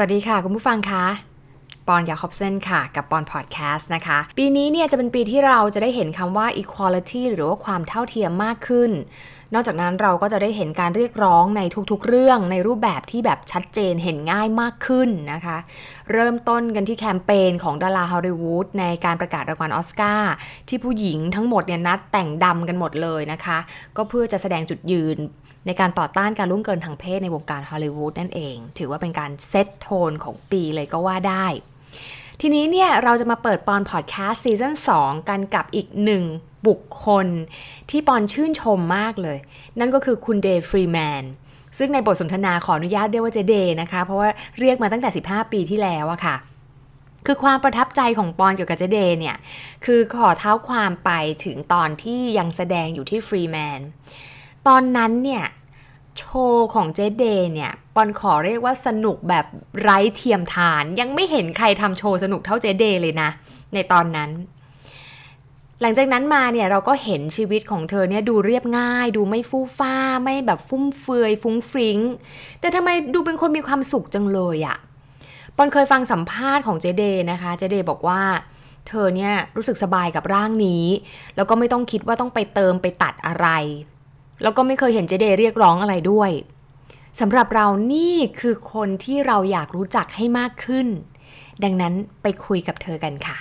สวัสดีค่ะ คุณผู้ฟังคะปอนยาคอบเซนค่ะ กับปอนพอดแคสต์นะคะ ปีนี้เนี่ยจะเป็นปีที่เราจะได้เห็นคำว่า equality หรือว่าความเท่าเทียมมากขึ้น นอกจากนั้นเราก็จะได้เห็นการเรียกร้องในทุกๆ เรื่องในรูปแบบที่แบบชัดเจนเห็นง่ายมากขึ้นนะคะ เริ่มต้นกันที่แคมเปญของดาราฮอลลีวูดในการประกาศรางวัลออสการ์ที่ผู้หญิงทั้งหมดเนี่ยนัดแต่งดำกันหมดเลยนะคะ ก็เพื่อจะแสดงจุดยืน ในการต่อต้านการล่วงเกินทางเพศในวงการฮอลลีวูดนั่นเอง ถือว่าเป็นการ set tone ของปีเลยก็ว่าได้ ทีนี้เนี่ยเราจะมาเปิดปอนพอดแคสต์ season 2กันกับอีกหนึ่งบุคคลที่ปอนชื่นชมมากเลย นั่นก็คือคุณเดย์ฟรีแมนซึ่งในบทสนทนาขออนุญาตเรียกว่าเจ๊เดย์นะคะ เพราะว่าเรียกมาตั้งแต่ 15 ปีที่แล้วอะค่ะคือความประทับใจของปอนเกี่ยวกับเจ๊เดย์เนี่ย คือขอเท้าความไปถึงตอนที่ยังแสดงอยู่ที่ฟรีแมน ตอนนั้นเนี่ย โชว์ของเจเดเนี่ยปอนขอเรียกว่าสนุกแบบไร้เทียมทาน ยังไม่เห็นใครทำโชว์สนุกเท่าเจเดเลยนะ ในตอนนั้น หลังจากนั้นมาเนี่ยเราก็เห็นชีวิตของเธอเนี่ยดูเรียบง่าย ดูไม่ฟู่ฟ้า ไม่แบบฟุ่มเฟือยฟุ้งฟริ้ง แต่ทำไมดูเป็นคนมีความสุขจังเลยอะปอนเคยฟังสัมภาษณ์ของเจเดนะคะเจเดบอกว่าเธอเนี่ยรู้สึกสบายกับร่างนี้ แล้วก็ไม่ต้องคิดว่าต้องไปเติมไปตัดอะไร แล้วก็ไม่เคยเห็นเจเดย์เรียกร้องอะไรด้วยสำหรับเรานี่คือคนที่เราอยากรู้จักให้มากขึ้น ดังนั้นไปคุยกับเธอกันค่ะ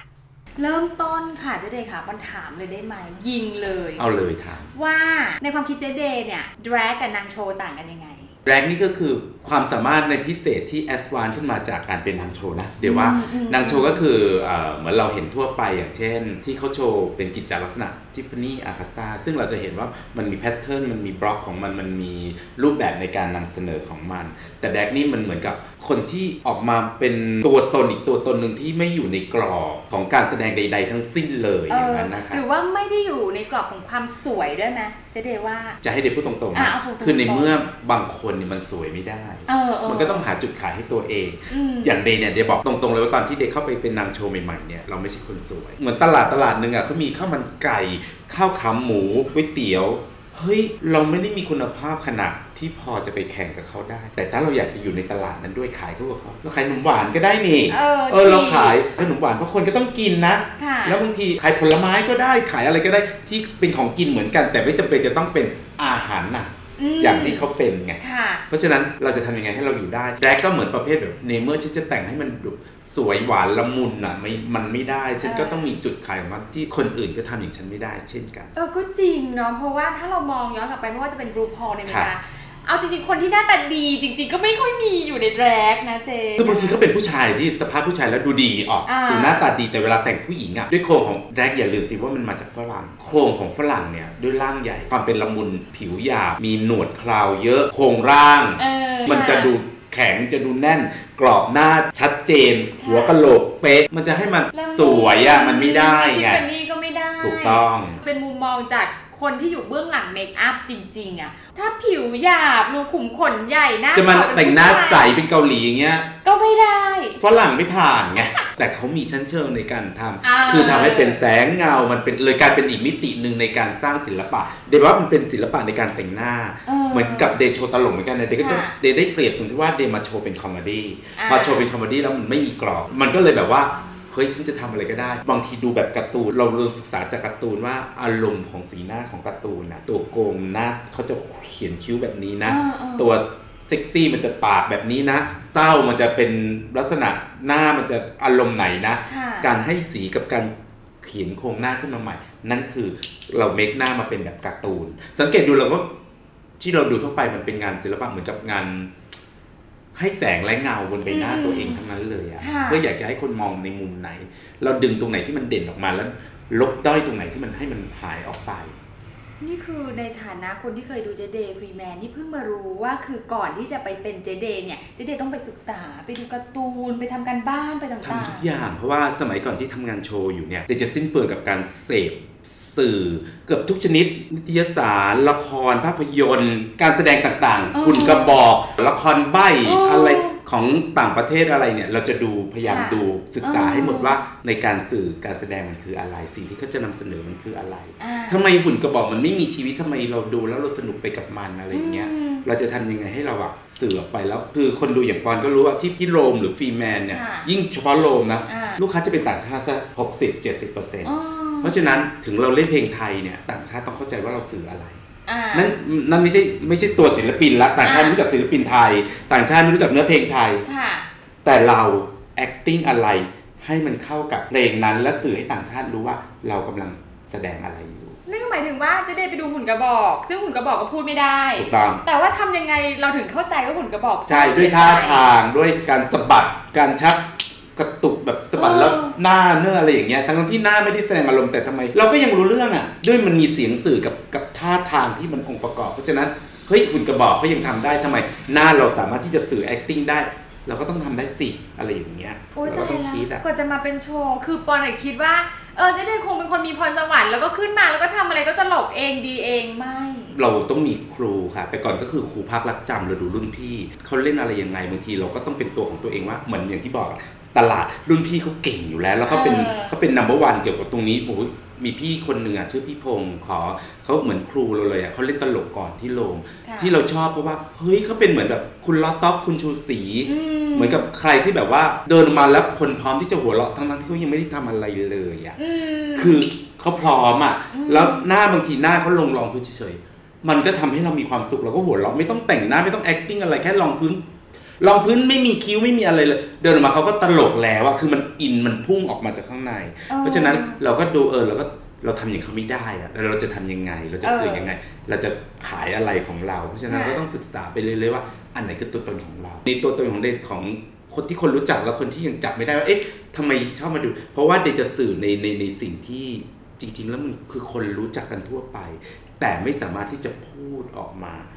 เริ่มต้นค่ะเจเดย์ค่ะมันถามเลยได้ไหมยิงเลยเอาเลยถามว่าในความคิดเจเดย์เนี่ยดรกกับนางโชว์ต่างกันยังไงแรกนี่ก็คือความสามารถในพิเศษที่แอสวานขึ้นมาจากการเป็นนางโชว์นะ เดี๋ยวว่าอืมอืมนางโชว์ก็คือเอ่อเหมือนเราเห็นทั่วไปอย่างเช่น ที่เขาโชว์เป็นกิจจลักษณะ ทิฟฟานี่อาคาซาซึ่งเราจะเห็นว่ามันมีแพทเทิร์นมันมีบล็อกของมันมันมีรูปแบบในการนำเสนอของมัน แต่แดกนี่มันเหมือนกับคนที่ออกมาเป็นตัวตนอีกตัวตนหนึ่งที่ไม่อยู่ในกรอบของการแสดงใด ๆ ทั้งสิ้นเลยอย่างนั้นนะคะหรือว่าไม่ได้อยู่ในกรอบของความสวยด้วยไหมเจเดย์ว่าจะให้เด็กพูดตรงๆอะนะเอาตรงๆคือในเมื่อบางคนเนี่ยมันสวยไม่ได้เออเออมันก็ต้องหาจุดขายให้ตัวเองอืมอย่างเดย์เนี่ยเดย์บอกตรงๆเลยว่าตอนที่เดย์เข้าไปเป็นนางโชว์ใหม่ๆเนี่ยเราไม่ใช่คนสวย เหมือนตลาดตลาดหนึ่งอะเขามีข้าวมันไก่ข้าวขาหมูก๋วยเตี๋ยวเฮ้ยเราไม่ได้มีคุณภาพขนาดที่พอจะไปแข่งกับเขาได้ แต่ถ้าเราอยากจะอยู่ในตลาดนั้นด้วยขายเข้ากับเขาเราขายขนมหวานก็ได้นี่ เออเออเราจริงขายขนมหวานเพราะคนก็ต้องกินนะค่ะแล้วบางทีขายผลไม้ก็ได้ขายอะไรก็ได้ที่เป็นของกินเหมือนกัน แต่ไม่จำเป็นจะต้องเป็นอาหารหนะม อย่างที่เขาเป็นไงค่ะเพราะฉะนั้นเราจะทำยังไงให้เราอยู่ได้แดกก็เหมือนประเภทแบบเนเมอร์ฉันจะแต่งให้มันดูสวยหวานละมุนอะไม่มันไม่ได้ ฉันก็เออต้องมีจุดขายของมันที่คนอื่นก็ทำอย่างฉันไม่ได้ เช่นกัน เออก็จริงเนาะเพราะว่าถ้าเรามองย้อนกลับไปไม่ว่าจะเป็นบรูพอลในอเมริครักาบ เอาจริงๆ คนที่หน้าตาดีจริง ๆ ก็ไม่ค่อยมีอยู่ในแดรกนะเจคือบางทีเขาเป็นผู้ชายที่สภาพผู้ชายแล้วดูดีออกอ่าดูหน้าตาดีแต่เวลาแต่งผู้หญิงอะด้วยโครงของแดกอย่าลืมสิว่ามันมาจากฝรั่งโครงของฝรั่งเนี่ยด้วยร่างใหญ่ความเป็นละมุนผิวหยาบมีหนวดเคราวเยอะโครงร่างเออมันจะดูแข็งจะดูแน่นกรอบหน้าชัดเจน หัวกะโหลกเป๊ะ มันจะให้มันละมุนสวยอะมันไม่ได้ไงทิฟฟานี่ก็ไม่ได้ถูกต้องเป็นมุมมองจาก คนที่อยู่เบื้องหลังเมคอัพจริง ๆอะถ้าผิวหยาบรูขุมขนใหญ่หน้าจะมาขวเป็แต่งหน้าผู้ชยใสเป็นเกาหลีอย่างเงี้ย ก็ไม่ได้ฝรั่งไม่ผ่านไงแต่เขามีชั้นเชิงในการทำอ่าคือทำให้เป็นแสงเงา มันเป็นเลยกลายเป็นอีกมิติหนึ่งในการสร้างศิลปะ เดย์ว่ามันเป็นศิลปะในการแต่งหน้า เหมือนกับเดย์โชว์ตลกเหมือนกันนะเดย์ก็จะค่ะเดย์ได้เปรียบตรงที่ว่าเดย์มาโชว์เป็นคอมเมดี้อ่าพอโชว์เป็นคอมเมดี้แล้วมันไม่มีกรอบ มันก็เลยแบบว่า เฮ้ยฉันจะทำอะไรก็ได้ บางทีดูแบบการ์ตูน เราเราศึกษาจากการ์ตูนว่าอารมณ์ของสีหน้าของการ์ตูนนะตัวโกงหน้าเขาจะเขียนคิ้วแบบนี้นะเออเออตัวเซ็กซี่มันจะปากแบบนี้นะเจ้ามันจะเป็นลักษณะหน้ามันจะอารมณ์ไหนนะค่ะการให้สีกับการเขียนโครงหน้าขึ้นมาใหม่ นั่นคือเราเมคหน้ามาเป็นแบบการ์ตูน สังเกตดูเราก็ที่เราดูทั่วไปมันเป็นงานศิลปะเหมือนกับงาน ให้แสงและเงาบนใบหน้าอืมตัวเองทั้งนั้นเลยอะค่ะเพื่ออยากจะให้คนมองในมุมไหน เราดึงตรงไหนที่มันเด่นออกมาแล้ว ลบด้อยตรงไหนที่มันให้มันหายออกไป นี่คือในฐานะคนที่เคยดูเจ๊เดย์ฟรีแมนที่เพิ่งมารู้ว่าคือก่อนที่จะไปเป็นเจ๊เดย์เนี่ยเจ๊เดย์ต้องไปศึกษาไปดูการ์ตูนไปทำการบ้านไปต่างทำทุกอย่างเพราะว่าสมัยก่อนที่ทำงานโชว์อยู่เนี่ยเดย์จะสิ้นเปลืองกับการเสพสื่อเกือบทุกชนิด นิตยสาร ละครภาพยนตร์ การแสดงต่างๆ คุณกระบอกละครใบ้อะไร ของต่างประเทศอะไรเนี่ย เราจะดูพยายามดูศึกษาให้หมดว่าในการสื่อการแสดงมันคืออะไร สิ่งที่เขาจะนำเสนอมันคืออะไรๆอ่าทำไมหุ่นกระบอกมันไม่มีชีวิตทำไมเราดูแล้วเราสนุกไปกับมันอะไรอย่างเงี้ยอืมเราจะทำยังไงให้เราอะสื่อออกไปแล้วคือคนดูอย่างปอนก็รู้ว่าที่ที่โรมหรือฟรีแมนเนี่ยค่ะยิ่งเฉพาะโรมนะอ่าลูกค้าจะเป็นต่างชาติสักหกสิบเจ็ดสิบเปอร์เซ็นต์อ๋อเพราะฉะนั้นถึงเราเล่นเพลงไทยเนี่ยต่างชาติต้องเข้าใจว่าเราสื่ออะไรอ่า นั่นนั่นไม่ใช่ไม่ใช่ตัวศิลปินละต่างชาติอ่าไม่รู้จักศิลปินไทย ต่างชาติไม่รู้จักเนื้อเพลงไทยค่ะแต่เรา acting อะไรให้มันเข้ากับเพลงนั้นและสื่อให้ต่างชาติรู้ว่าเรากำลังแสดงอะไรอยู่นั่นก็หมายถึงว่าจะได้ไปดูหุ่นกระบอก ซึ่งหุ่นกระบอกก็พูดไม่ได้ถูกต้องแต่ว่าทำยังไงเราถึงเข้าใจว่าหุ่นกระบอก ใช่ด้วยท่าทางด้วยการสะบัดการชัก กระตุกแบบสะบัดแล้วหน้าเนื้ออะไรอย่างเงี้ย ทั้งที่หน้าไม่ได้แสดงอารมณ์แต่ทำไม เราก็ยังรู้เรื่องอะ ด้วยมันมีเสียงสื่อกับกับท่าทางที่มันองค์ประกอบ เพราะฉะนั้นเฮ้ยหุ่นกระบอกเขายังทำได้ทำไม หน้าเราสามารถที่จะสื่อ acting ได้เราก็ต้องทำได้สิอะไรอย่างเงี้ยโอ้ยเราตาก็ยต้องแล้วคิดอะกว่าจะมาเป็นโชว์ คือปอนอะคิดว่า เออเจะได้คงเป็นคนมีพรสวรรค์แล้วก็ขึ้นมาแล้วก็ทำอะไรก็ตลกเองดีเองไม่ เราต้องมีครูค่ะ แต่ก่อนก็คือครูพักรักจำเราดูรุ่นพี่ เขาเล่นอะไรยังไงบางทีเราก็ต้องเป็นตัวของตัวเองว่าเหมือนอย่างที่บอกอะ ตลาดรุ่นพี่เขาเก่งอยู่แล้ว แล้วเขาเป็นเออเขาเป็นนัมเบอร์วันเกี่ยวกับตรงนี้โอ้ยมีพี่คนหนึ่งอะชื่อพี่พงศ์ขอเขาเหมือนครูเราเลยอะเขาเล่นตลกก่อนที่โรงค่ะที่เราชอบเพราะว่าเฮ้ยเขาเป็นเหมือนแบบคุณล้อต๊อกคุณชูศรีอืมเหมือนกับใครที่แบบว่าเดินมาแล้วคนพร้อมที่จะหัวเราะทั้งๆที่เขายังไม่ได้ทำอะไรเลยอะอืมคือเขาพร้อมอะอืมแล้วหน้าบางทีหน้าเขาลงรองพื้นเฉยๆมันก็ทำให้เรามีความสุขเราก็หัวเราะไม่ต้องแต่งหน้าไม่ต้อง acting อะไรแค่รองพื้น รองพื้นไม่มีคิ้วไม่มีอะไรเลย เดินออกมาเขาก็ตลกแล้วอะคือมันอินมันพุ่งออกมาจากข้างใน เพราะฉะนั้นเราก็ดูเออเราก็เราทำอย่างเขาไม่ได้อะแล้วเราจะทำยังไง เราจะสื่อยังไง เราจะขายอะไรของเรา เพราะฉะนั้นเราก็ต้องศึกษาไปเรื่อยๆว่า อันไหนคือตัวตนของเราในตัวตนของเดนของคนที่คนรู้จักแล้วคนที่ยังจับไม่ได้ว่าเอ๊ะทำไมชอบมาดู เพราะว่าเดนจะสื่อในในในสิ่งที่จริง ๆ แล้วมันคือคนรู้จักกันทั่วไป แต่ไม่สามารถที่จะพูดออกมาอืม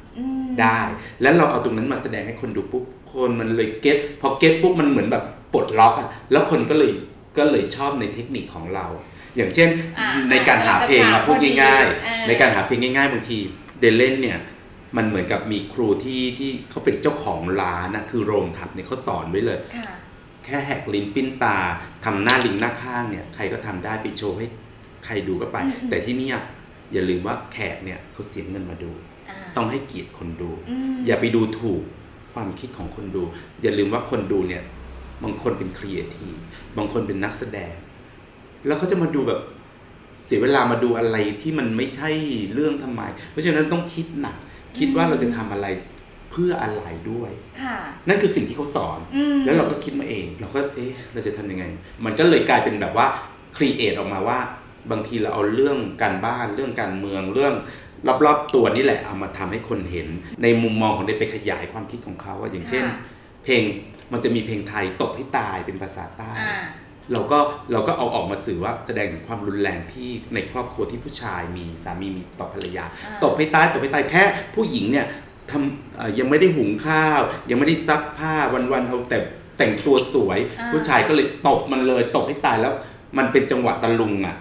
ได้ แล้วเราเอาตรงนั้นมาแสดงให้คนดูปุ๊บคนมันเลยเก็ตพอเก็ตปุ๊บมันเหมือนแบบปลดล็อกอะแล้วคนก็เลยก็เลยชอบในเทคนิคของเรา อย่างเช่นอ่าในการหาเพลงอ่ามาพูดง่ายอ่าๆในการหาเพลงง่ายๆบางทีเดนเล่นเนี่ยมันเหมือนกับมีครูที่ที่เขาเป็นเจ้าของร้านนะคือโรงขับเนี่ยเขาสอนไว้เลยค่ะแค่แหกลิ้นปิ้นตาทำหน้าลิงหน้าข้างเนี่ยใครก็ทำได้ไปโชว์ให้ใครดูก็ไปอืมอืมแต่ที่เนี่ยอย่าลืมว่าแขกเนี่ยเขาเสียเงินมาดูอ่า ต้องให้เกียรติคนดูอืมอย่าไปดูถูกความคิดของคนดู อย่าลืมว่าคนดูเนี่ย บางคนเป็นครีเอทีฟบางคนเป็นนักแสดง แล้วเขาจะมาดูแบบเสียเวลามาดูอะไรที่มันไม่ใช่เรื่องทำไม เพราะฉะนั้นต้องคิดหนัก คิดว่าเราจะทำอะไรเพื่ออะไรด้วยค่ะนั่นคือสิ่งที่เขาสอนอืมแล้วเราก็คิดมาเอง เราก็เอ๊ะเราจะทำยังไง มันก็เลยกลายเป็นแบบว่า create ออกมาว่า บางทีเราเอาเรื่องการบ้านเรื่องการเมืองเรื่อง รอบๆตัวนี่แหละเอามาทำให้คนเห็น ในมุมมองของเด็กไปขยายความคิดของเขาอะอย่างเช่นค่ะเพลงมันจะมีเพลงไทยตบให้ตายเป็นภาษาใต้อ่าเราก็เราก็เอาออกมาสื่อว่าแสดงถึงความรุนแรงที่ในครอบครัวที่ผู้ชายมีสามีมีต่อภรรยาอ่าตบให้ตายตบให้ตายแค่ผู้หญิงเนี่ยทำเอ่อยังไม่ได้หุงข้าว ยังไม่ได้ซักผ้าวันๆเอาแต่แต่งตัวสวยอ่าผู้ชายก็เลยตบมันเลยตบให้ตายแล้ว มันเป็นจังหวะตะลุงอะค่ะ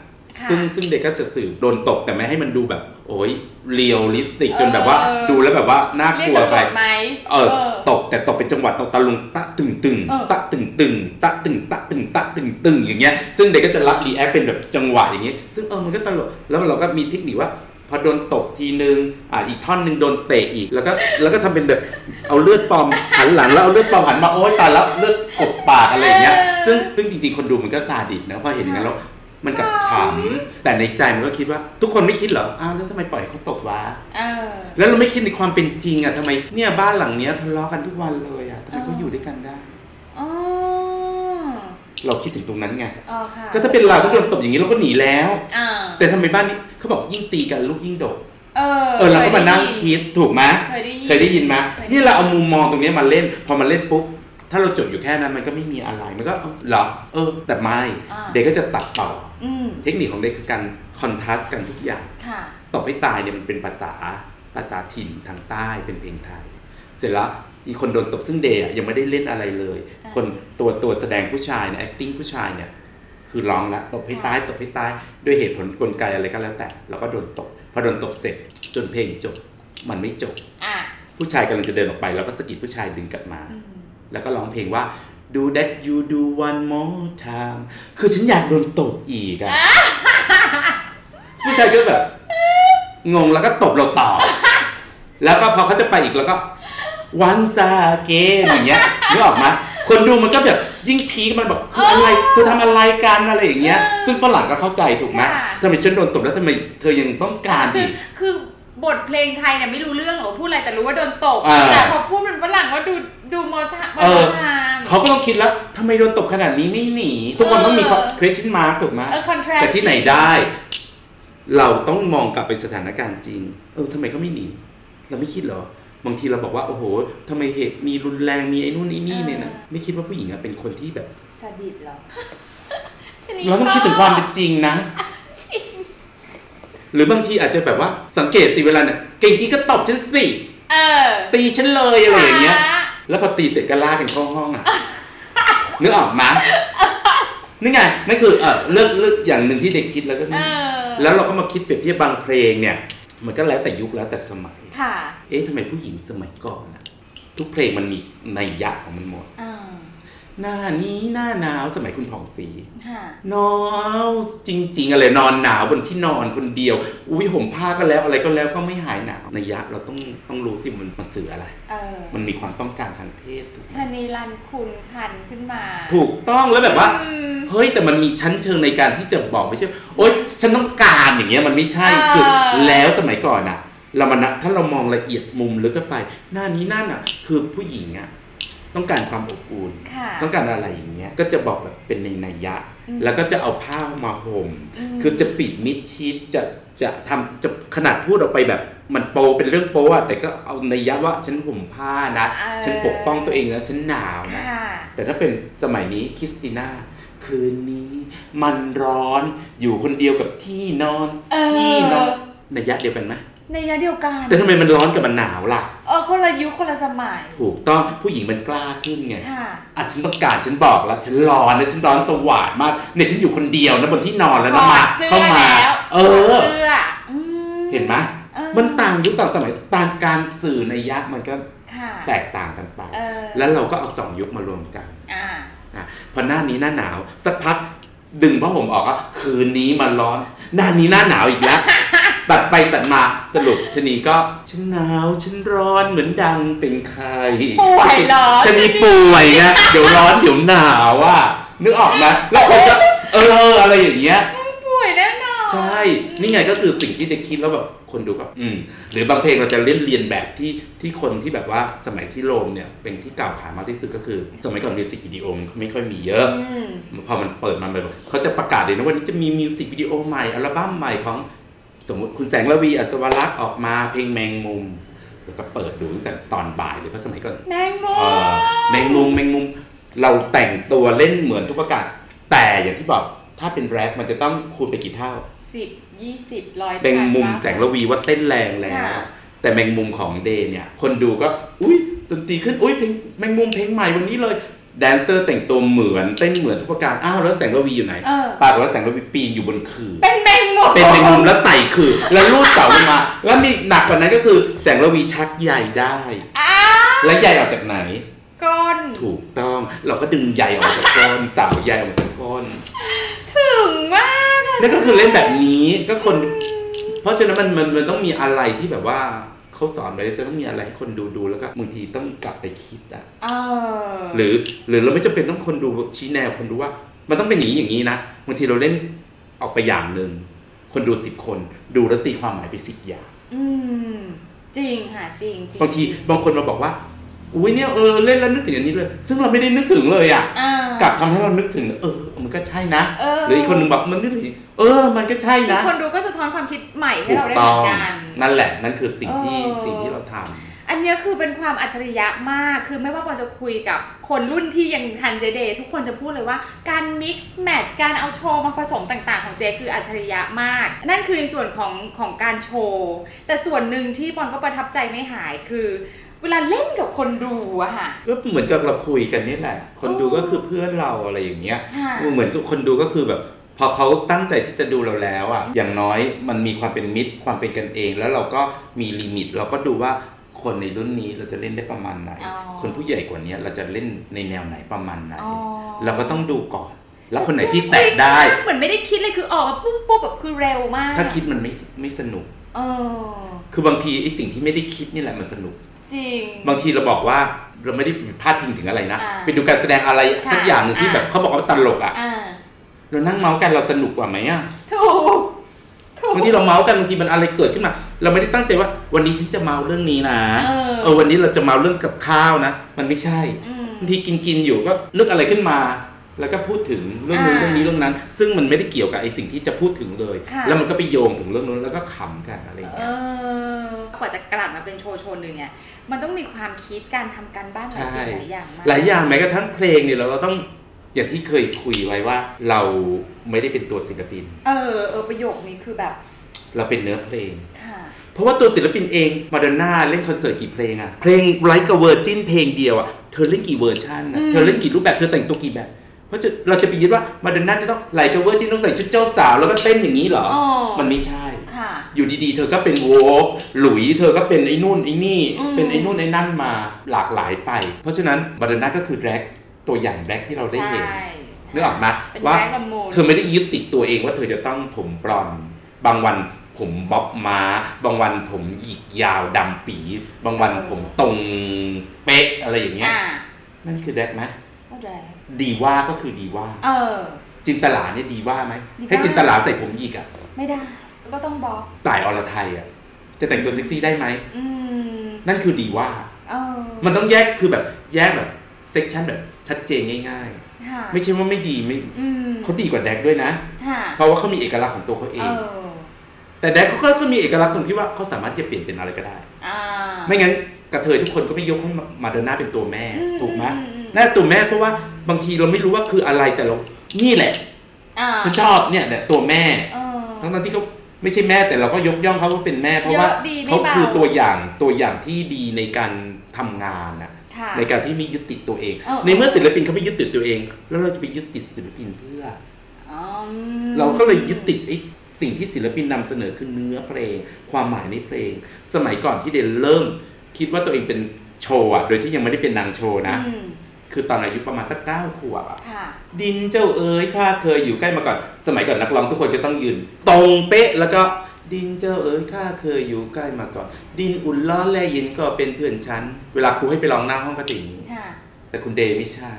ซึ่งซึ่งเดย์ก็จะสื่อโดนตบแต่ไม่ให้มันดูแบบ โอ้ย realistic จนแบบว่าเออดูแล้วแบบว่าน่ากลัวไปเรียกตำรวจไหมเออตบแต่ตบเป็นจังหวะตบตะลุงตะตึงตึงเออตะตึงตึงตะตึงตะตึงตะตึงตึงอย่างเงี้ยซึ่งเดย์ก็จะรับ react เป็นแบบจังหวะอย่างเงี้ยซึ่งเออมันก็ตลกแล้วเราก็มีเทคนิคว่าพอโดนตบทีนึง อ่าอีกท่อนหนึ่งโดนเตะอีก แล้วก็ แล้วก็ทำเป็นแบบ เอาเลือดปลอมหันหลังแล้วเอาเลือดปลอมหันมา โอ๊ยตายแล้วเลือดกบปากอะไรอย่างเงี้ยเออซึ่ง ซึ่งจริงๆ คนดูมันก็ซาดิสม์นะพอเห็นอย่างนั้นแล้ว มันกับขำแต่ในใจมันก็คิดว่า ทุกคนไม่คิดเหรออ้าวแล้วทำไมปล่อยให้เขาตบวะเออแล้วเราไม่คิดในความเป็นจริงอะทำไมเนี่ยบ้านหลังเนี้ยทะเลาะกันทุกวันเลยอะทำไมเขาอยู่ด้วยกันได้อ๋อเราคิดถึงตรงนั้นไงอ๋อค่ะก็ถ้าเป็นเราถ้าโดนตบอย่างนี้เราก็หนีแล้วอ่าแต่ทำไมบ้านนี้เขาบอกยิ่งตีกันลูกยิ่งดกเออเออเราก็มานั่งคิดถูกไหมเคยได้ยินเคยได้ยินไหมเคยได้ยินนี่เราเอามุมมองตรงนี้มาเล่น พอมาเล่นปุ๊บ ถ้าเราจบอยู่แค่นั้นมันก็ไม่มีอะไรมันก็เอ้าเหรอเออ แต่ไม่อ่าเด็กก็จะตัดต่ออืมเทคนิคของเด็กคือการคอนทราสต์กันทุกอย่างค่ะตบให้ตายเนี่ยมันเป็นภาษาภาษาถิ่นทางใต้เป็นเพลงไทย เสร็จแล้วอีกคนโดนตบซึ่งเดย์อะยังไม่ได้เล่นอะไรเลยอ่าคนตัวตัวแสดงผู้ชายเนี่ย acting ผู้ชายเนี่ยคือร้องละตบให้ตายตบให้ตายด้วยเหตุผลกลไกอะไรก็แล้วแต่ แล้วก็โดนตบพอโดนตบเสร็จจนเพลงจบมันไม่จบอะผู้ชายกำลังจะเดินออกไป แล้วก็สะกิดผู้ชายดึงกลับมาอืม แล้วก็ร้องเพลงว่า do that you do one more time คือฉันอยากโดนตบอีกอะผู้ชายก็แบบ งงแล้วก็ตบเราต่อ แล้วก็พอเขาจะไปอีกแล้วก็วันซาเกนอย่างเงี้ยนึกออกไหมคนดูมันก็แบบยิ่งพีคมันแบบคืออะไรเธอทำอะไรกันอะไรอย่างเงี้ย ซึ่งฝรั่งก็เข้าใจถูกไหมค่ะทำไมฉันโดนตบแล้วทำไมเธอยังต้องการคือีอกคือบทเพลงไทยเนี่ยไม่รู้เรื่องหรอกว่าพูดอะไรแต่รู้ว่าโดนตบอ่าแต่พอพูดเป็นฝรั่งก็ดู ดูโมชาเออทางเขาก็ต้องคิดแล้วทำไมโดนตบขนาดนี้ไม่หนี ทุกคนต้องมีเออ question mark ถูกไหมเออคอนทราสแต่ที่ไหนได้ เราต้องมองกลับไปสถานการณ์จริง เออทำไมเขาไม่หนี เราไม่คิดเหรอบางทีเราบอกว่าโอ้โหทำไมเหตุมีรุนแรงมีไอ้นู่นไอ้นี่เนี่ยนะไม่คิดว่าผู้หญิงอะเป็นคนที่แบบสดิตเหรอชนิเราต้องคิดถึงความเป็นจริงนะจริงหรือบางทีอาจจะแบบว่าสังเกตสิเวลาเนี่ยเก่งจริงก็ตบฉันสิเออตีฉันเลยอะไรอย่างเงี้ยค่ะ แล้วพอตีเสร็จก็ลากกันเข้าห้องอะนึกออกมานี่ไงนั่นคือเออเลือกเลือกอย่างหนึ่งที่เด็กคิดแล้วก็เออแล้วเราก็มาคิดเปรียบเทียบบางเพลงเนี่ย มันก็แล้วแต่ยุคแล้วแต่สมัย ค่ะ เอ๊ะทำไมผู้หญิงสมัยก่อนอะทุกเพลงมันมีนัยยะของมันหมดอ่า หน้านี้หน้าหนาวสมัยคุณผ่องศรีค่ะหนาวจริง ๆ อะไรนอนหนาวบนที่นอนคนเดียว อุ้ยห่มผ้าก็แล้วอะไรก็แล้วก็ไม่หายหนาวนัยยะเราต้องต้องรู้สิมันมันสื่ออะไรเออมันมีความต้องการทางเพศถูกไหมชนีรันคุณคันขึ้นมา ถูกต้องแล้วแบบว่าอืมเฮ้ยแต่มันมีชั้นเชิงในการที่จะบอกไม่ใช่โอ๊ยฉันต้องการอย่างเงี้ยมันไม่ใช่เออคือแล้วสมัยก่อนอะเรามานะถ้าเรามองละเอียดมุมลึกเข้าไป หน้านี้หน้าน่ะ คือผู้หญิงอะ ต้องการความอบอุ่นค่ะต้องการอะไรอย่างเงี้ยก็จะบอกแบบเป็นในนัยยะอืมแล้วก็จะเอาผ้ามาห่มอืมคือจะปิดมิดชิดจะจะทำจะขนาดพูดออกไปแบบมันโปเป็นเรื่องโปอะแต่ก็เอานัยยะว่าฉันห่มผ้านะเออฉันปกป้องตัวเองนะฉันหนาวนะค่ะแต่ถ้าเป็นสมัยนี้คริสติน่าคืนนี้มันร้อนอยู่คนเดียวกับที่นอนเออที่นอนนัยยะเดียวกันไหมในยะเดียวกัน แต่ทำไมมันร้อนกับมันหนาวล่ะเอ อคนละยุคคนละสมัย ถูกต้องผู้หญิงมันกล้าขึ้นไงค่ะอะฉันต้องการฉันบอกแล้วฉันร้อนนะฉันร้อนสว่างมากเนี่ยฉันอยู่คนเดียวนะบนที่นอนแล้วนะมาถอดสื้อเข้ามาแล้วเอถอดเสื้ออืมเห็นไหมเออมันต่างยุคต่างสมัยต่างการสื่อในยยะมันก็ค่ะแตกต่างกันไปเออแล้วเราก็เอาสองยุคมารวมกันอ่าอะพอหน้านี้หน้าหนาวสักพักดึงผ้าห่มออกก็คืนนี้มันร้อน หน้านี้หน้าหนาวอีกแล้ว ตัดไปตัดมาสรุปชะนีก็ฉันหนาวฉันร้อนเหมือนดังเป็นใครป่วยเหรอชะนีป่วยไงเดี๋ยวร้อนเดี๋ยวหนาวอะนึกออกไหมแล้วคนก็เอออะไรอย่างเงี้ยป่วยแน่นอนใช่ นี่ไงก็คือสิ่งที่เด็กคิดแล้วแบบคนดูก็อืมหรือบางเพลงเราจะเล่นเรียนแบบที่ที่คนที่แบบว่าสมัยที่โรมเนี่ยเป็นที่กล่าวขานมากที่สุดก็คือ สมัยก่อนมิวสิกวิดีโอมันไม่ค่อยมีเยอะอืมพอมันเปิดมาแบบเขาจะประกาศเลยนะวันนี้จะมีมิวสิกวิดีโอใหม่อัลบั้มใหม่ของ สมมติคุณแสงระวีอัศวรักษ์ออกมาเพลงแมงมุม แล้วก็เปิดดูตั้งแต่ตอนบ่ายเลยเพราะสมัยก่อนแมงมุเอ่อมแมงมุมแมงมุม เราแต่งตัวเล่นเหมือนทุกประกาศ แต่อย่างที่บอกถ้าเป็นแรปมันจะต้องคูณไปกี่เท่าสิบยี่สิบร้อยแมงมุมแสงระวีว่าเต้นแรงแล้วค่ะแต่แมงมุมของเดย์เนี่ย คนดูก็ อุ้ยดนตรีขึ้นอุ้ยเพลงแมงมุมเพลงใหม่วันนี้เลย แดนเซอร์แต่งตัวเหมือนเต้นเหมือนทุกประการอ้าวแล้วแสงระวีอยู่ไหนเออปรากฏว่าแสงระวีปีนอยู่บนคือเป็นแมงมุมเป็นแมงมุมแล้วไต่คือแล้วลูดเสาลงมา แล้วมีหนักกว่านั้นก็คือแสงระวีชักใหญ่ได้อ้าและใหญ่ออกจากไหนก้นถูกต้องเราก็ดึงใยออกจากก้นเสาใยออกจากก้นถึงมากอะนั่นก็คือเล่นแบบนี้ก็คน เพราะฉะนั้นมันมันมันต้องมีอะไรที่แบบว่า เขาสอนไว้จะต้องมีอะไรให้คนดูดูแล้วก็บางทีต้องกลับไปคิดอะเออหรือหรือเราไม่จำเป็นต้องคนดูชี้แนวคนดูว่า มันต้องเป็นอย่างนี้อย่างนี้นะบางทีเราเล่นออกไปอย่างหนึ่งคนดูสิบคนดูแล้วตีความหมายไปสิบอย่างอืมจริงค่ะจริงจริงบางทีบางคนมาบอกว่า อุ้ยเนี่ยเออเล่นแล้วนึกถึงอันนี้เลย ซึ่งเราไม่ได้นึกถึงเลยอะอ่ากลับทำให้เรานึกถึง เออ มันก็ใช่นะเออหรืออีกคนหนึ่งบอกมันนึกถึงเออ มันก็ใช่นะคนดูก็สะท้อนความคิดใหม่ให้ถูเรากได้ต้เหอมืงอนกันนั่นแหละนั่นคือสิ่งที่เออสิ่งที่เราทำอันเนี้ยคือเป็นความอัจฉริยะมากคือไม่ว่าปอจะคุยกับคนรุ่นที่ยังทันเจเดย์ทุกคนจะพูดเลยว่าการมิกซ์แมทการเอาโชว์มาผสมต่างๆ ของเจคืออัจฉริยะมาก นั่นคือในส่วนของของการโชว์แต่ส่วนหนึ่งที่ปอนก็ประทับใจไม่หายคือ เวลาเล่นกับคนดูอะค่ะ ก็เหมือนกับเราคุยกันนี่แหละ คนดูก็คือเพื่อนเราอะไรอย่างเงี้ยค่ะเหมือนกับคนดูก็คือแบบ พอเขาตั้งใจที่จะดูเราแล้วอะอย่างน้อยมันมีความเป็นมิตรความเป็นกันเอง แล้วเราก็มีลิมิต เราก็ดูว่าคนในรุ่นนี้เราจะเล่นได้ประมาณไหนอ๋อคนผู้ใหญ่กว่านี้เราจะเล่นในแนวไหนประมาณไหนอ๋อเราก็ต้องดูก่อน แล้วคนไหนที่แตะได้เหมือนไม่ได้คิดเลยคือออกมาปุ๊บปุ๊บแบบคือเร็วมาก ถ้าคิดมันไม่ไม่สนุกเออคือบางทีไอ้สิ่งที่ไม่ได้คิดนี่แหละมันสนุก จริง บางทีเราบอกว่าเราไม่ได้พาดพิงถึงอะไรนะอ่าไปดูการแสดงอะไรค่ะสักอย่างหนึ่งที่อ่าแบบเขาบอกว่าตลกอะอ่าเรานั่งเมาส์กันเราสนุกกว่าไหมอะถูกถูกบางทีเราเมาส์กันบางทีมันอะไรเกิดขึ้นมา เราไม่ได้ตั้งใจว่า วันนี้ฉันจะเมาเรื่องนี้นะเออเออวันนี้เราจะเมาเรื่องกับข้าวนะ มันไม่ใช่อืมบางทีกินกินๆอยู่ก็นึกอะไรขึ้นมา แล้วก็พูดถึงเรื่องนู้นอ่าเรื่องนี้เรื่องนั้น ซึ่งมันไม่ได้เกี่ยวกับไอ้สิ่งที่จะพูดถึงเลยค่ะแล้วมันก็ไปโยงถึงเรื่องนู้นแล้วก็ขำกันอะไรอย่างเอเงี้ยอกว่าจะกลั่นมาเป็นโชว์โชว์หนึ่งเนี่ยมันต้องมีความคิดการทำการบ้านหลายสิ่งหลายอย่างมากหลายอย่างแม้กระทั่งเพลงเนี่ยเราเราต้องอย่างที่เคยคุยไว้ว่าเราไม่ได้เป็นตัวศิลปิน เออเออประโยคนี้คือแบบ เราเป็นเนื้อเพลงค่ะเพราะว่าตัวศิลปินเองมาดอนน่าเล่นคอนเสิร์ตกี่เพลงอะเพลง Like a Virgin เพลงเดียวอะเธอเล่นกี่เวอร์ชันอะอืมเธอเล่นกี่รูปแบบเธอแต่งตัวกี่แบบ เพราะจะเราจะไปยึดว่ามาดอนน่าจะต้อง Like a Virgin ต้องใส่ชุดเจ้าสาว แล้วก็เต้นอย่างนี้เหรออ๋อมันไม่ใช่ค่ะอยู่ดีๆ เธอก็เป็นโวกหลุย เธอก็เป็นไอ้นู่นไอ้นี่อืมเป็นไอ้นู่นไอ้นั่นมาหลากหลายไป เพราะฉะนั้นมาดอนน่าก็คือแร็กตัวอย่างแร็กที่เราได้ใช่เห็นนึกออกไหมเป็นว่าแบ็คละมุนเธอไม่ได้ยึดติดตัวเองว่าเธอจะต้องผมบลอนด์บางวันผมบ๊อบม้า บางวันผมหยิกยาวดำปี บางวันผมตรงเป๊ะอะไรอย่างเงี้ยอ่านั่นคือแดกไหมก็ได้ ดีว่าก็คือดีว่า เออ จินตลาเนี่ยดีว่าไหมดีว่าให้จินตลาใส่ผมหยิกอะไม่ได้ ก็ต้องบล็อกต่ายอรไทยอะจะแต่งตัวเซ็กซี่ได้ไหมอืมนั่นคือดีว่าเออมันต้องแยกคือแบบแยกแบบเซกชันแบบชัดเจนง่ายค่ะๆไม่ใช่ว่าไม่ดีไม่อืมเขาดีกว่าแดกด้วยนะค่ะเพราะว่าเขามีเอกลักษณ์ของตัวเขาเอเองอแต่แดกเขาก็มีเอกลักษณ์ตรงที่ว่าเขาสามารถที่จะเปลี่ยนเป็นอะไรก็ได้อ่าไม่งั้นกระเทยทุกคนก็ไม่ยกให้มาเดินหน้าเป็นตัวแม่อืมถูกไหม อืมอืมน่าตัวแม่เพราะว่าบางทีเราไม่รู้ว่าคืออะไรแต่เรา นี่แหละอ่าฉันชอบเนี่ยเนี่ยตัวแม่เออทั้งๆที่เขาไม่ใช่แม่แต่เราก็ยกย่องเขาว่าเป็นแม่ เพราะว่าเยอะดีไม่เขาเบาคือตัวอย่างตัวอย่างที่ดีในการทำงานนะค่ะในการที่ไม่ยึดติดตัวเองเออในเมื่อศิลปินเขาไม่ยึดติดตัวเอง แล้วเราจะไปยึดติดศิลปินเพื่ออ๋อเราก็เลยยึดติดไอ้สิ่งที่ศิลปินนำเสนอคือเนื้อเพลง ความหมายในเพลง สมัยก่อนที่เดนเริ่ม คิดว่าตัวเองเป็นโชว์อะโดยที่ยังไม่ได้เป็นนางโชว์นะอืม คือตอนอายุประมาณสักเก้าขวบอะค่ะดินเจ้าเอ๋ยข้าเคยอยู่ใกล้มาก่อน สมัยก่อนนักร้องทุกคนจะต้องยืน ตรงเป๊ะแล้วก็ดินเจ้าเอ๋ยข้าเคยอยู่ใกล้มาก่อน ดินอุ่นล้อแลเย็นก็เป็นเพื่อนฉัน เวลาครูให้ไปร้องหน้าห้องก็จะอย่างนี้ค่ะแต่คุณเดย์ไม่ใช่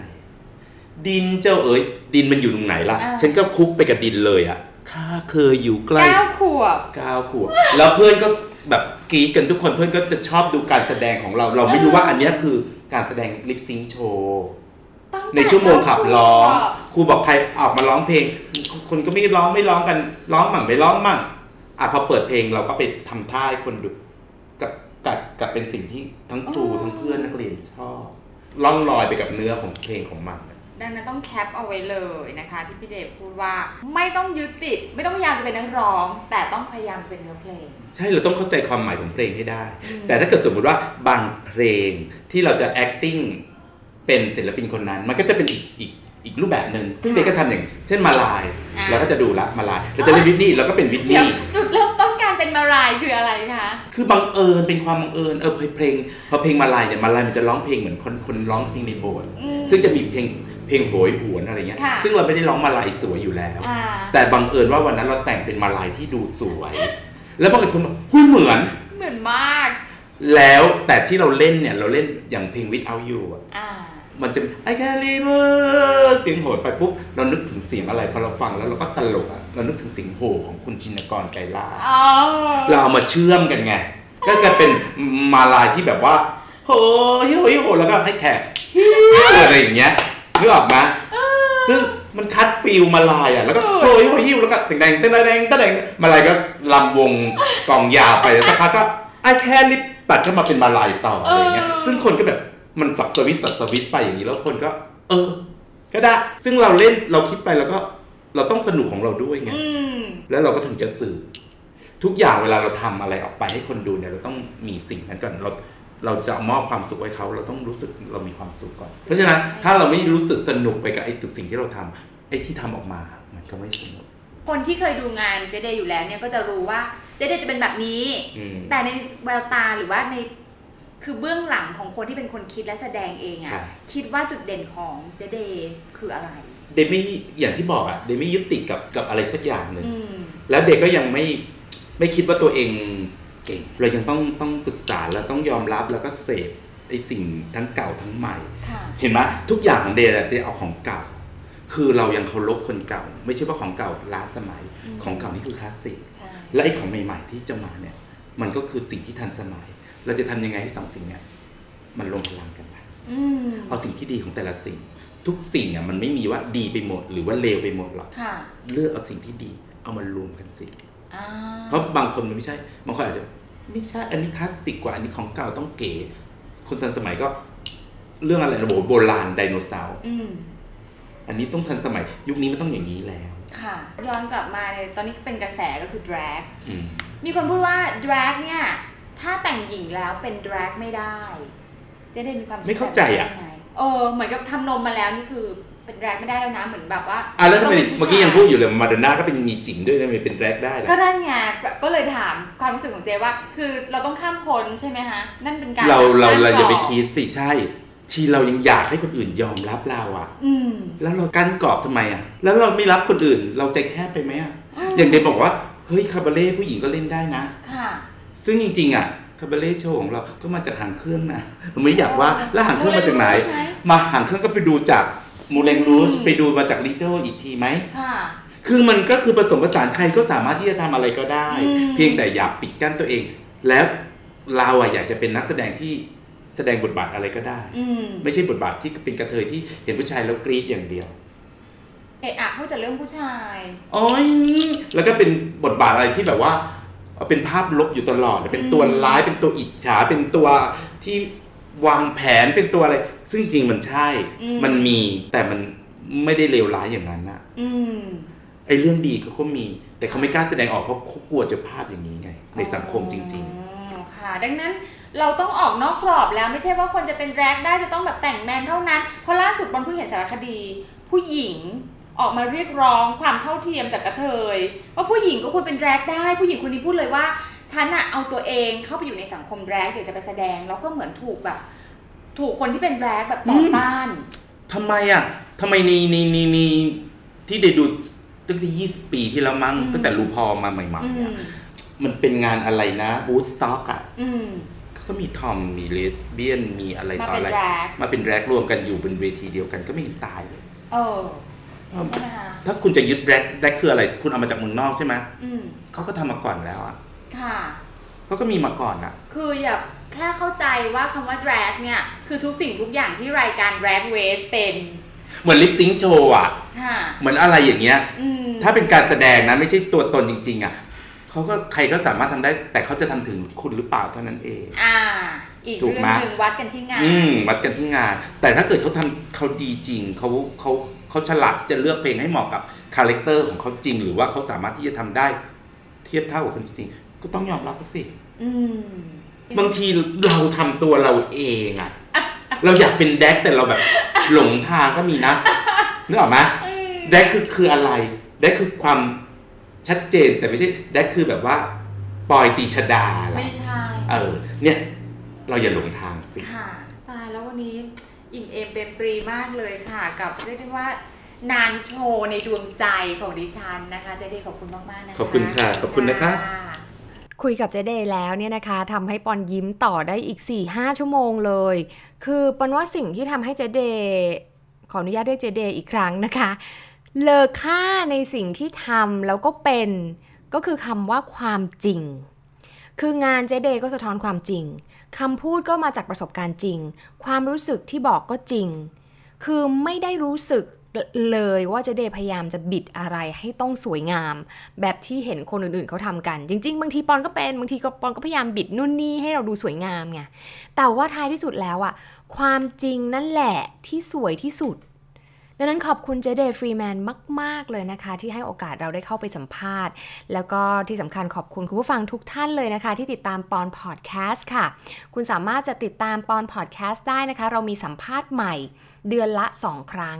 ดินเจ้าเอ๋ยดินมันอยู่ตรงไหนล่ะอ่าฉันก็คุกไปกับดินเลยอะข้าเคยอยู่ใกล้เก้าขวบเก้าขวบแล้วเพื่อนก็แบบกรีดกันทุกคนเพื่อนก็จะชอบดูการแสดงของเรา เราไม่รู้ว่าอันเนี้ยคือ การแสดงลิปซิงโชว์ตั้แต่ในชั่วโมงขับร้องเก้าขวบครูบอกใครออกมาร้องเพลง คนก็ไม่ร้องไม่ร้องกันร้องมั่งไม่ร้องมั่งอะพอเปิดเพลงเราก็ไปทำท่าให้คนดูกับกับกับเป็นสิ่งที่ทั้งครูทั้งเพื่อนนักเรียนชอบล่องลอยไปกับเนื้อของเพลงของมัน ดังนั้นต้องแคปเอาไว้เลยนะคะ ที่พี่เดชพูดว่าไม่ต้องยึดติด ไม่ต้องพยายามจะเป็นนักร้อง แต่ต้องพยายามจะเป็นเนื้อเพลง ใช่เราต้องเข้าใจความหมายของเพลงให้ได้อืมแต่ถ้าเกิดสมมติว่าบางเพลงที่เราจะ acting เป็นศิลปินคนนั้น มันก็จะเป็นอีกอีกอีกรูปแบบหนึ่งซึ่งเด็กก็ทำอย่าง เช่นมาลายอ่าเราก็จะดูละมาลายเราจะเล่นวิทนี่เราก็เป็นวิทเดี๋ยวนี่จุดเริ่มต้นการเป็นมารายคืออะไรคะคือบังเอิญเป็นความบังเอิญเออเพลงพอเพลงมาลายเนี่ยมาลายมันจะร้องเพลงเหมือนคนคนร้องเพลงในโบสถ์อืมซึ่งจะมีเพลง เพลงโหยหวนอะไรเงี้ยค่ะซึ่งเราไม่ได้ร้องมาลายสวยอยู่แล้วอ่าแต่บังเอิญว่าวันนั้นเราแต่งเป็นมาลายที่ดูสวย แล้วบางคนบอกหุ้ยเหมือน เหมือนมาก แล้วแต่ที่เราเล่นเนี่ยเราเล่นอย่างเพลง Without You อะอ่ามันจะ I can live เสียงโหยไปปุ๊บเรานึกถึงเสียงอะไรพอเราฟังแล้วเราก็ตลกอะเรานึกถึงเสียงโหของคุณจินกรไกรลาภอ๋อเราเอามาเชื่อมกันไง ก็จะเป็นมาลายที่แบบว่าโหยโหยโหแล้วก็ให้แขกอะไรอย่างเงี้ย นึกออกไหมซึ่งมันคัดฟิลมาลายอะแล้วก็โหยโหยหิวแล้วก็แดงแดงแดงแดงแดงมาลายก็ลำวงกองยาวไปแล้วสักพักก็ไอ้แค่ลิปตัดเข้ามาเป็นมาลายต่ออะไรอย่างเงี้ยซึ่งคนก็แบบมันสับสวิตช์สับสวิตช์ไปอย่างนี้แล้วคนก็ เออ ก็ได้ ซึ่งเราเล่นเราคิดไปแล้วก็เราต้องสนุกของเราด้วยไงอืมแล้วเราก็ถึงจะสื่อ ทุกอย่างเวลาเราทำอะไรออกไปให้คนดูเนี่ยเราต้องมีสิ่งนั้นก่อนเรา เราจะมอบความสุขให้เขาเราต้องรู้สึกเรามีความสุขก่อน เพราะฉะนั้นถ้าเราไม่รู้สึกสนุกไปกับไอ้ตุสิ่งที่เราทำไอ้ที่ทำออกมา มันก็ไม่สนุกคนที่เคยดูงานเจเดย์อยู่แล้วเนี่ยก็จะรู้ว่าเจเดย์จะเป็นแบบนี้อืมแต่ในแววตาหรือว่าในคือเบื้องหลังของคนที่เป็นคนคิดและแสดงเองครัอะบคิดว่าจุดเด่นของเจเดย์คืออะไร เดย์ไม่อย่างที่บอกอะเดย์ไม่ยึดติดกับกับอะไรสักอย่างหนึ่งอืมแล้วเด็กก็ยังไม่ไม่คิดว่าตัวเอง เก่ง เรายังต้องต้องศึกษาแล้วต้องยอมรับแล้วก็เสพไอ้สิ่งทั้งเก่าทั้งใหม่ค่ะเห็นไหมทุกอย่างของเดย์อะเดย์เอาของเก่า คือเรายังเคารพคนเก่า ไม่ใช่ว่าของเก่าล้าสมัยอืมของเก่านี่คือคลาสสิกใช่และไอ้ของใหม่ ๆ ที่จะมาเนี่ย มันก็คือสิ่งที่ทันสมัย เราจะทำยังไงให้สองสิ่งเนี่ยมันรวมพลังกันไปอืมเอาสิ่งที่ดีของแต่ละสิ่ง ทุกสิ่งอะมันไม่มีว่าดีไปหมด หรือว่าเลวไปหมดหรอกค่ะเลือกเอาสิ่งที่ดี เอามารวมกันสิอ่า เพราะบางคนมันไม่ใช่ บางคนอาจจะไม่ใช่ อันนี้คลาสสิกกว่า อันนี้ของเก่าต้องเก๋ คนทันสมัยก็เรื่องอะไรระบบโบราณไดโนเสาร์อืมอันนี้ต้องทันสมัย ยุคนี้มันต้องอย่างนี้แล้ว ค่ะ ย้อนกลับมาในตอนนี้เป็นกระแสก็คือ drag อืมมีคนพูดว่า drag เนี่ย ถ้าแต่งหญิงแล้วเป็น drag ไม่ได้เจะได้มีความคิดไม่เข้าใจอะแบบนั้นยังไงเออเหมือนกับทำนมมาแล้วนี่คือ เป็น drag ไม่ได้แล้วนะเหมือนแบบว่าอะแล้วทำไมต้ป็นผู้เมื่อกี้ยังพูชาดอยู่เลยมาดอนน่าก็เป็นมีจิ๋มด้วยทำไมเป็นแรกได้ล่ะก็นั่นไงก็เลยถามความรู้สึกของเจว่า คือเราต้องข้ามพ้นใช่ไหมคะนั่นเป็นการเราเราข้มเราอย่าไปกรบคิดสิใช่ ที่เรายังอยากให้คนอื่นยอมรับเราอะอืมแล้วเรากั้นกรอบทำไมอะ แล้วเราไม่รับคนอื่น เราใจแคบไปไหมอะมอย่างเดนบอกว่าเฮ้ยคาบาเล่ผู้หญิงก็เล่นได้นะค่ะ ซึ่งจริง ๆ อะคาบาเล่โชว์ของเราก็มาจากหางเครื่องนะเราไม่อยากว่าแล้วหางเครื่องมาจากไหนใช่ไหมมาหางเครื่องก็ไปดูจาก มูเลงรูชอืมไปดูมาจากลิโดอีกทีไหมค่ะคือมันก็คือผสมผสานใครก็สามารถที่จะทำอะไรก็ได้อืมเพียงแต่อย่าปิดกั้นตัวเอง แล้วเราอะอยากจะเป็นนักแสดงที่แสดงบทบาทอะไรก็ได้อืมไม่ใช่บทบาทที่เป็นกระเทยที่เห็นผู้ชายแล้วกรี๊ดอย่างเดียวเอะอะพูดแต่เรื่องผู้ชายโอ้ยแล้วก็เป็นบทบาทอะไรที่แบบว่า เป็นภาพลบอยู่ตลอด เป็นตัวร้ายเป็นตัวอิจฉาเป็นตัวที่ วางแผนเป็นตัวอะไร ซึ่งจริงๆมันใช่ มันมีแต่มันไม่ได้เลวร้ายอย่างนั้นอะอืมไอ้เรื่องดีเขาก็มี แต่เขาไม่กล้าแสดงออกเพราะเขากลัวจะพลาดอย่างนี้ไง ในสังคมจริงอ๋อค่ะ ดังนั้นเราต้องออกนอกกรอบแล้วไม่ใช่ว่าคนจะเป็นแร็กได้จะต้องแบบแต่งแมนเท่านั้น เพราะล่าสุดบอลเพิ่งเห็นสารคดี ผู้หญิงออกมาเรียกร้องความเท่าเทียมจากกระเทยว่าผู้หญิงก็ควรเป็นแร็กได้ ผู้หญิงคนนี้พูดเลยว่า ฉันอะเอาตัวเองเข้าไปอยู่ในสังคมแร็กอยากจะไปแสดง แล้วก็เหมือนถูกแบบ ถูกคนที่เป็นแร็กแบบต่อต้านๆทำไมอะทำไมในในในในที่ได้ดูตั้งแต่ยี่สิบปีที่แล้วมั้งอืม ตั้งแต่รูพอมาใหม่อืๆเนี่ยมมันเป็นงานอะไรนะบูสต็อกอะอืม ก็มีทอมมีเลสเบียนมีอะไรมาต่อเป็นอะไร แร็ก มาเป็นแร็กรวมกันอยู่บนเวทีเดียวกันก็ไม่เห็นตายเลย เออใช่ไหมคะถ้าคุณจะยึดแร็กแร็กคืออะไร คุณเอามาจากเมืองนอกใช่ไหมอืม เขาก็ทำมาก่อนแล้วอะ ค่ะเขาก็มีมาก่อนอะคืออย่าแค่เข้าใจว่าคำว่า drag เนี่ย คือทุกสิ่งทุกอย่างที่รายการ drag race เป็นเหมือนลิปซิงโชว์อะค่ะ เหมือนอะไรอย่างเงี้ยอืมถ้าเป็นการแสดงนะไม่ใช่ตัวตนจริง ๆ อะ เขาก็ใครก็สามารถทำได้ แต่เขาจะทำถึงคุณหรือเปล่าเท่านั้นเอง อ่า อีกถูกเรื่องไหมหนึ่งวัดกันที่งาน อืม วัดกันที่งาน แต่ถ้าเกิดเขาทำเขาดีจริง เขาเขาเขาฉลาดที่จะเลือกเพลงให้เหมาะกับ character ของเขาจริง หรือว่าเขาสามารถที่จะทำได้ เทียบเท่ากับคนจริง ก็ต้องยอมรับเขาสิอืมบางทีเราทำตัวเราเองอะเราอยากเป็นเดย์แต่เราแบบ หลงทางก็มีนะนึกออกไหมอืมเดย์คือคืออะไรเดย์คือความชัดเจนแต่ไม่ใช่เดย์คือแบบว่าปอยตรีชฎาอะไรไม่ใช่เออ เนี่ย เราอย่าหลงทางสิค่ะตายแล้ววันนี้อิ่มเอมเปรมปรีมากเลยค่ะ กับเรียกได้ว่านางโชว์ในดวงใจของดิฉันนะคะเจ๊เดย์ขอบคุณมากๆนะคะขอบคุณค่ะ ขอบคุณนะคะ คุยกับเจ๊เดย์แล้วเนี่ยนะคะทำให้ปอนยิ้มต่อได้อีก 4-5 ชั่วโมงเลย คือปอนว่าสิ่งที่ทำให้เจ๊เดย์ขออนุญาตเรียกเจ๊เดย์อีกครั้งนะคะ เลอค่าในสิ่งที่ทำแล้วก็เป็นก็คือคำว่าความจริง คืองานเจเดย์ก็สะท้อนความจริงคำพูดก็มาจากประสบการณ์จริง ความรู้สึกที่บอกก็จริง คือไม่ได้รู้สึก เลยว่าเจเดพยายามจะบิดอะไรให้ต้องสวยงาม แบบที่เห็นคนอื่นๆเขาทำกัน จริง ๆ บางทีปอนก็เป็นบางทีก็ปอนก็พยายามบิดนู่นนี่ให้เราดูสวยงามไงแต่ว่าท้ายที่สุดแล้วอะความจริงนั่นแหละที่สวยที่สุดดังนั้นขอบคุณเจเดฟรีแมนมาก ๆ เลยนะคะ ที่ให้โอกาสเราได้เข้าไปสัมภาษณ์ แล้วก็ที่สำคัญขอบคุณคุณผู้ฟังทุกท่านเลยนะคะ ที่ติดตามปอนพอดแคสต์ค่ะ คุณสามารถจะติดตามปอนพอดแคสต์ได้นะคะ เรามีสัมภาษณ์ใหม่เดือนละ 2 ครั้ง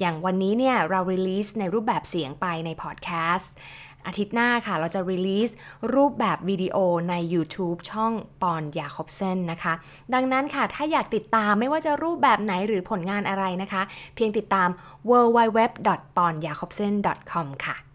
อย่างวันนี้เนี่ยเรา release ในรูปแบบเสียงไปในพอดแคสต์อาทิตย์หน้าค่ะเราจะ release รูปแบบวิดีโอใน YouTube ช่องปอนยาคอบเซนนะคะ ดังนั้นค่ะถ้าอยากติดตามไม่ว่าจะรูปแบบไหนหรือผลงานอะไรนะคะ เพียงติดตาม w w w p o n y a k o b s e n c o m ค่ะ